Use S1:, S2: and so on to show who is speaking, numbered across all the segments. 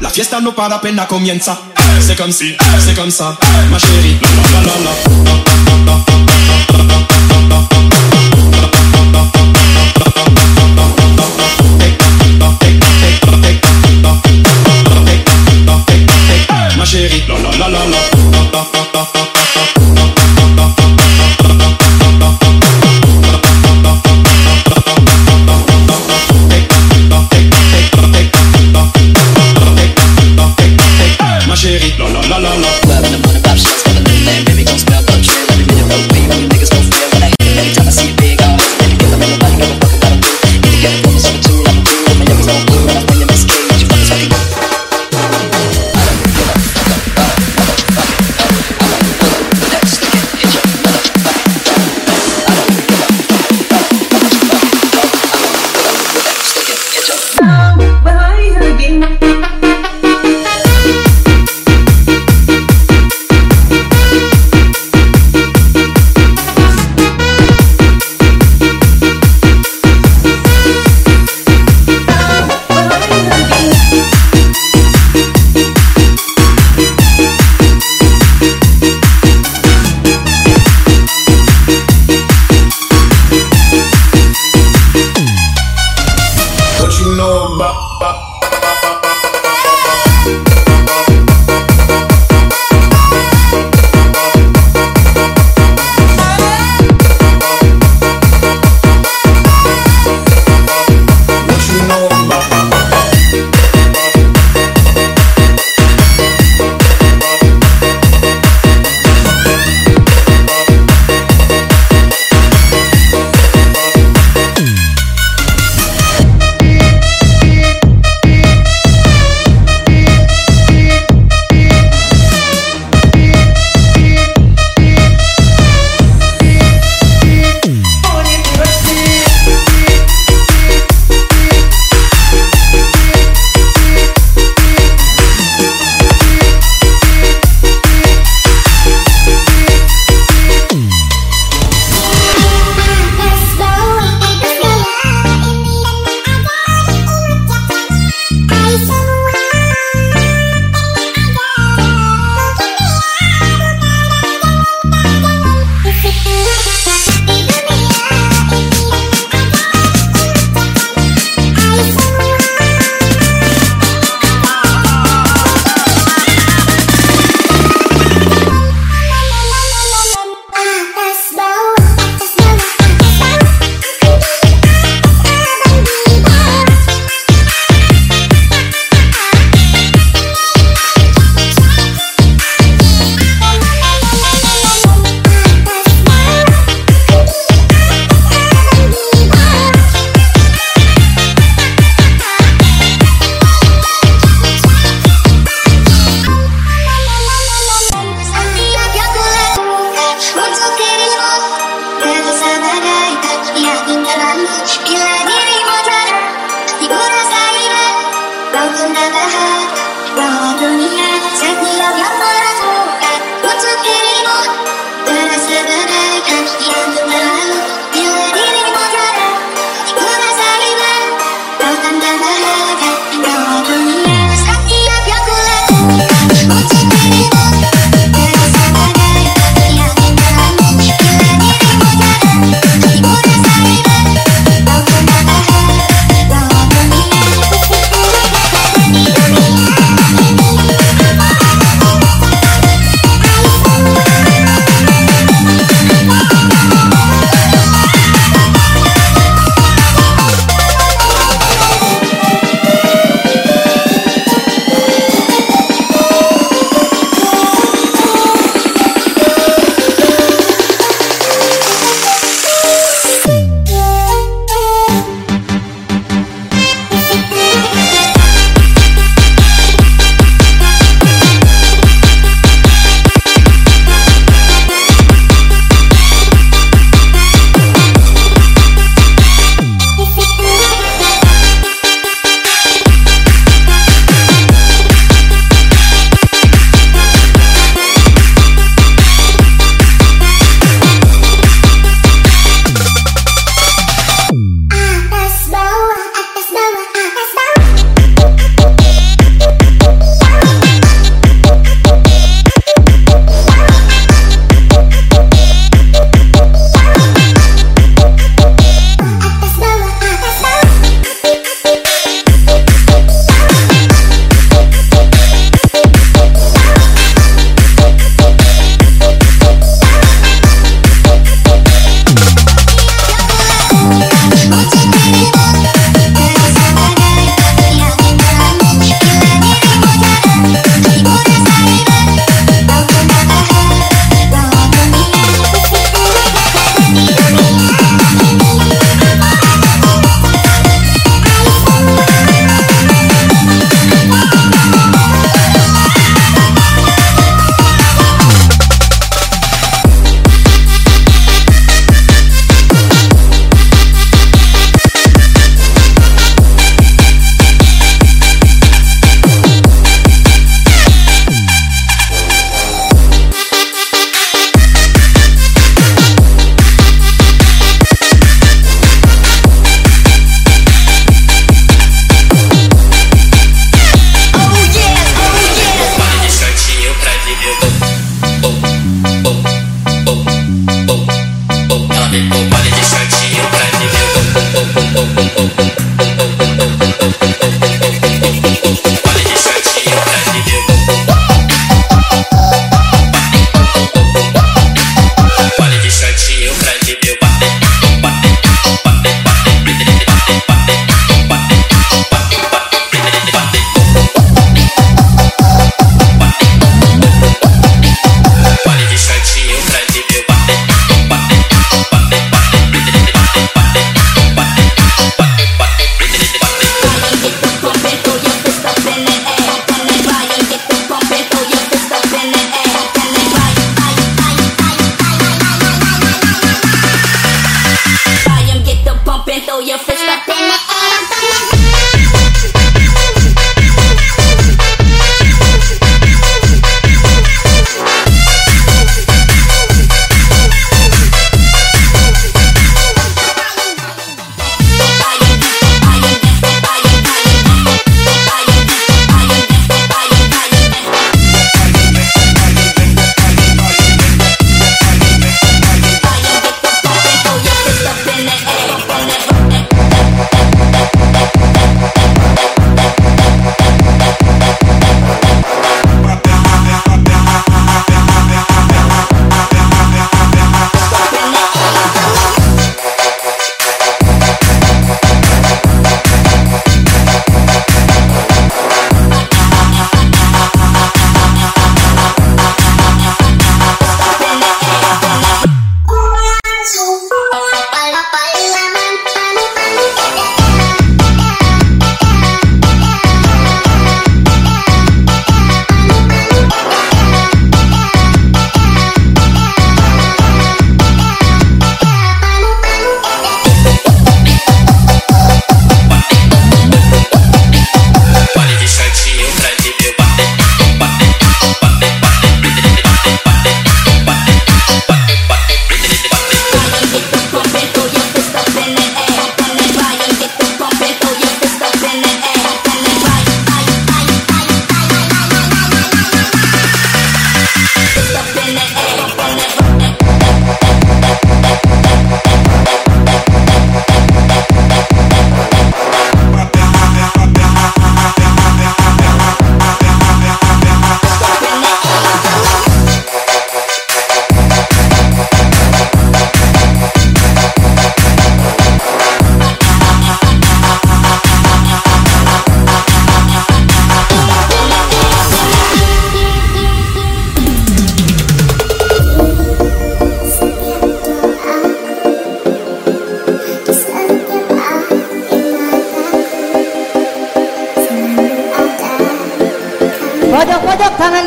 S1: La fiesta no para apenas comienza. C'est comme si, c'est comme ça, ma chérie. La.
S2: Stop up.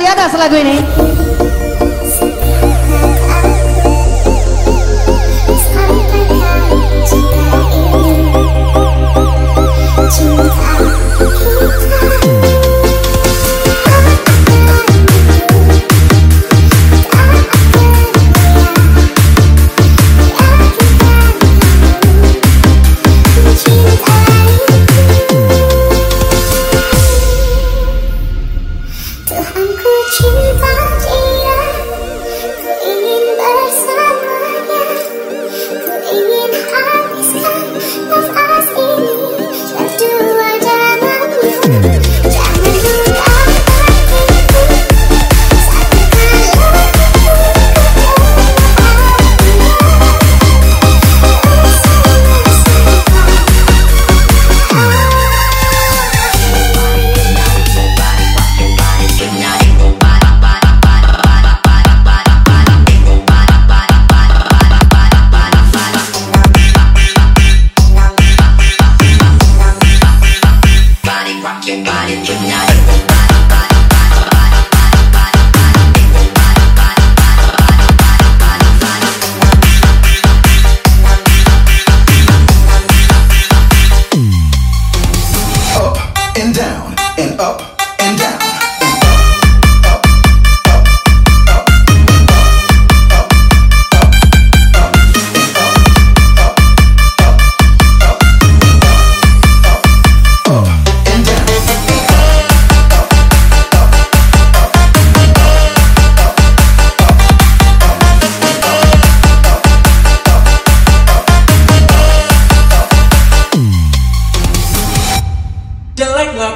S1: 大家好，我是
S3: 李宁。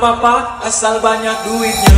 S3: papa asal banyak duitnya.